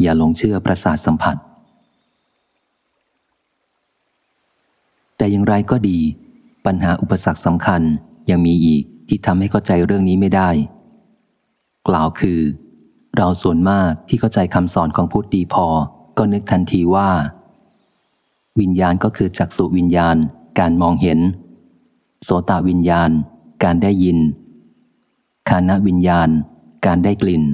อย่าหลงเชื่อประสาทสัมผัส แต่อย่างไรก็ดี ปัญหาอุปสรรคสำคัญยังมีอีกที่ทำให้เข้าใจเรื่องนี้ไม่ได้ กล่าวคือ เราส่วนมากที่เข้าใจคำสอนของพุทธดีพอ ก็นึกทันทีว่า วิญญาณก็คือจักษุวิญญาณ การมองเห็น โสตวิญญาณ การได้ยินคานวิญญาณ การได้กลิ่น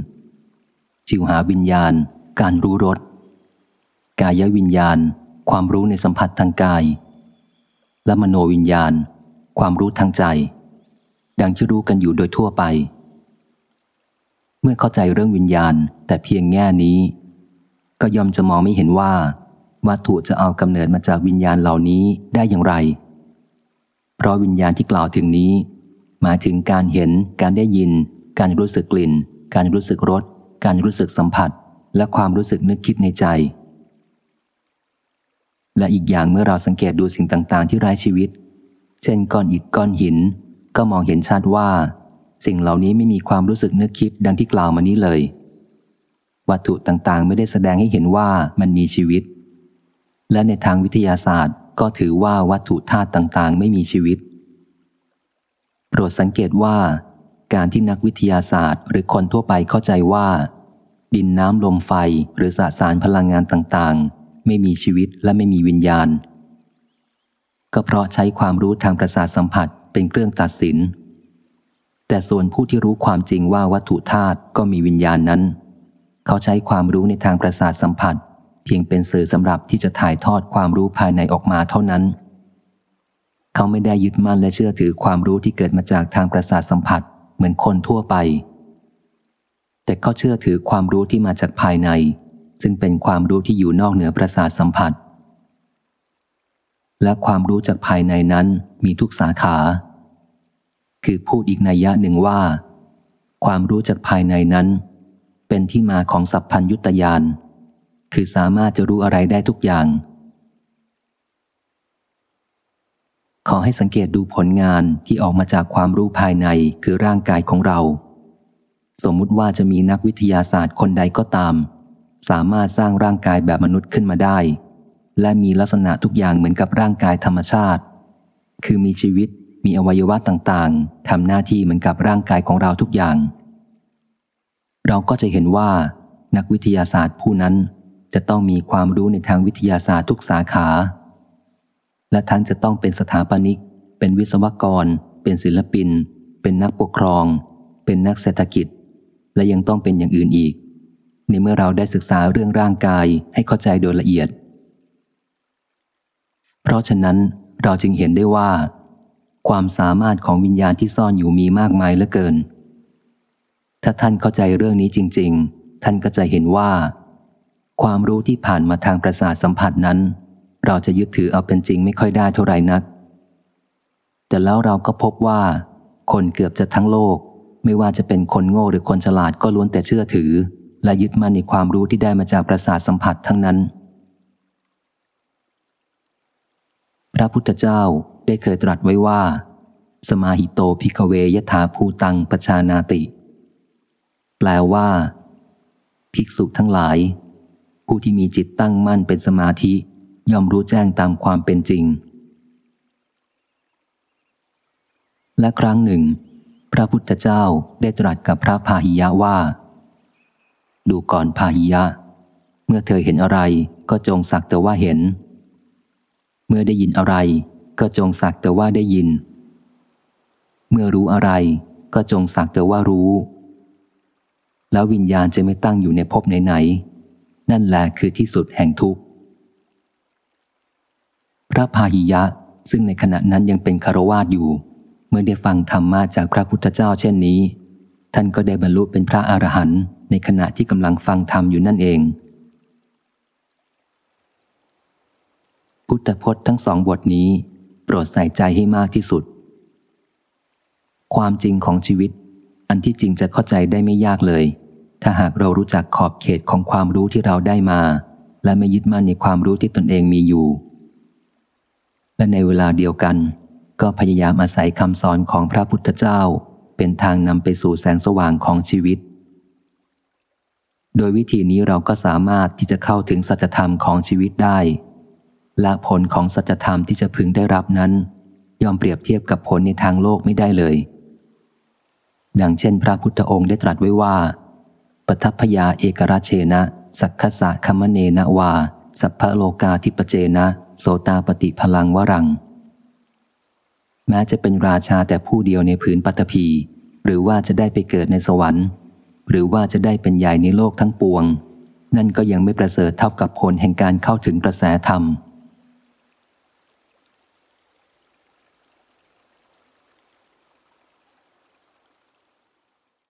จิวหาวิญญาณ การรู้รส กายวิญญาณ ความรู้ในสัมผัสทางกาย และมโนวิญญาณ ความรู้ทางใจ ดังที่รู้กันอยู่โดยทั่วไป เมื่อเข้าใจเรื่องวิญญาณแต่เพียงแง่นี้ ก็ย่อมจะมองไม่เห็นว่าวัตถุจะเอากำเนิดมาจากวิญญาณเหล่านี้ได้อย่างไร เพราะวิญญาณที่กล่าวถึงนี้ หมายถึงการเห็น การได้ยิน การรู้สึกกลิ่น การรู้สึกรส การรู้สึกสัมผัส และความรู้สึกนึกคิดในใจ และอีกอย่างเมื่อเราสังเกตดูสิ่งต่าง ๆ ที่ไร้ชีวิต เช่นก้อนอิฐก้อนหิน ก็มองเห็นชัดว่า สิ่งเหล่านี้ไม่มีความรู้สึกนึกคิดดังที่กล่าวมานี้เลย วัตถุต่างๆ ไม่ได้แสดงให้เห็นว่ามันมีชีวิต และในทางวิทยาศาสตร์ ก็ถือว่าวัตถุธาตุต่างๆ ไม่มีชีวิต โปรดสังเกตว่าการที่นักวิทยาศาสตร์ หรือคนทั่วไปเข้าใจว่า ดินน้ำลมไฟหรือสสารพลังงานต่างๆ ไม่มีชีวิตและไม่มีวิญญาณ ก็เพราะใช้ความรู้ทางประสาทสัมผัสเป็นเครื่องตัดสิน แต่ส่วนผู้ที่รู้ความจริงว่าวัตถุธาตุก็มีวิญญาณนั้น เขาใช้ความรู้ในทางประสาทสัมผัส เพียงเป็นสื่อสำหรับที่จะถ่ายทอดความรู้ภายในออกมาเท่านั้น เขาไม่ได้ยึดมั่นและเชื่อถือความรู้ที่เกิดมาจากทางประสาทสัมผัสเหมือนคนทั่วไป แต่เขาเชื่อถือความรู้ที่มาจากภายใน ซึ่งเป็นความรู้ที่อยู่นอกเหนือประสาทสัมผัส และความรู้จากภายในนั้นมีทุกสาขา คือพูดอีกนัยยะหนึ่งว่า ความรู้จากภายในนั้น เป็นที่มาของสัพพัญยุตยานคือสามารถจะรู้อะไรได้ทุกอย่าง ขอให้สังเกตดูผลงานที่ออกมาจากความรู้ภายในคือร่างกายของเรา สมมุติว่าจะมีนักวิทยาศาสตร์คนใดก็ตาม สามารถสร้างร่างกายแบบมนุษย์ขึ้นมาได้ และมีลักษณะทุกอย่างเหมือนกับร่างกายธรรมชาติ คือมีชีวิตมีอวัยวะต่างๆทำหน้าที่เหมือนกับร่างกายของเราทุกอย่าง เราก็จะเห็นว่า นักวิทยาศาสตร์ผู้นั้นจะต้องมีความรู้ในทางวิทยาศาสตร์ทุกสาขา และทั้งจะต้องเป็นสถาปนิก เป็นวิศวกร เป็นศิลปิน เป็นนักปกครอง เป็นนักเศรษฐกิจ และยังต้องเป็นอย่างอื่นอีก ในเมื่อเราได้ศึกษาเรื่องร่างกายให้เข้าใจโดยละเอียด เพราะฉะนั้นเราจึงเห็นได้ว่า ความสามารถของวิญญาณที่ซ่อนอยู่มีมากมายเหลือเกิน ถ้าท่านเข้าใจเรื่องนี้จริง ๆ ท่านก็จะเห็นว่า ความรู้ที่ผ่านมาทางประสาทสัมผัสนั้น เราจะยึดถือเอาเป็นจริงไม่ค่อยได้เท่าไรนัก แต่แล้วเราก็พบว่า คนเกือบจะทั้งโลก ไม่ว่าจะเป็นคนโง่หรือคนฉลาดก็ล้วนแต่เชื่อถือ และยึดมั่นในความรู้ที่ได้มาจากประสาทสัมผัสทั้งนั้น พระพุทธเจ้าได้เคยตรัสไว้ว่า สมาหิโตพิกเวยถาภูตังปชานาติ แปลว่า ภิกษุทั้งหลาย ผู้ที่มีจิตตั้งมั่นเป็นสมาธิย่อมรู้แจ้งตามความเป็นจริง และครั้งหนึ่ง พระพุทธเจ้าได้ตรัสกับพระพาหิยะว่า ดูก่อนพาหิยะ เมื่อเธอเห็นอะไรก็จงสักแต่ว่าเห็น เมื่อได้ยินอะไร ก็จงสักแต่ว่าได้ยิน เมื่อรู้อะไร ก็จงสักแต่ว่ารู้ แล้ววิญญาณจะไม่ตั้งอยู่ในภพไหนๆนั่นแหละคือที่สุดแห่งทุกข์พระพาหิยะซึ่งในขณะนั้นยังเป็นคารวาสอยู่ เมื่อได้ฟังธรรมมาจากพระพุทธเจ้าเช่นนี้ ท่านก็ได้บรรลุเป็นพระอรหันต์ในขณะที่กำลังฟังธรรมอยู่นั่นเอง พุทธพจน์ทั้งสองบทนี้ โปรดใส่ใจให้มากที่สุด ความจริงของชีวิต อันที่จริงจะเข้าใจได้ไม่ยากเลย ถ้าหากเรารู้จักขอบเขตของความรู้ที่เราได้มา และไม่ยึดมั่นในความรู้ที่ตนเองมีอยู่ และในเวลาเดียวกัน ก็พยายามอาศัยคำสอนของพระพุทธเจ้า เป็นทางนำไปสู่แสงสว่างของชีวิต โดยวิธีนี้เราก็สามารถที่จะเข้าถึงสัจธรรมของชีวิตได้ และผลของสัจธรรมที่จะพึงได้รับนั้นยอมเปรียบเทียบกับผลในทางโลกไม่ได้เลย ดังเช่น พระพุทธองค์ได้ตรัสไว้ว่า ปทัพพยาเอกราเชนะ สักขสะคมเนนะวา สัพพโลกาทิปเจนะ โสตาปฏิพลังวรัง แม้จะเป็นราชาแต่ผู้เดียวในผืนปัตภีหรือว่าจะได้ไปเกิดในสวรรค์ หรือว่าจะได้เป็นใหญ่ในโลกทั้งปวง นั่นก็ยังไม่ประเสริฐเท่ากับผลแห่งการเข้าถึงกระแสธรรม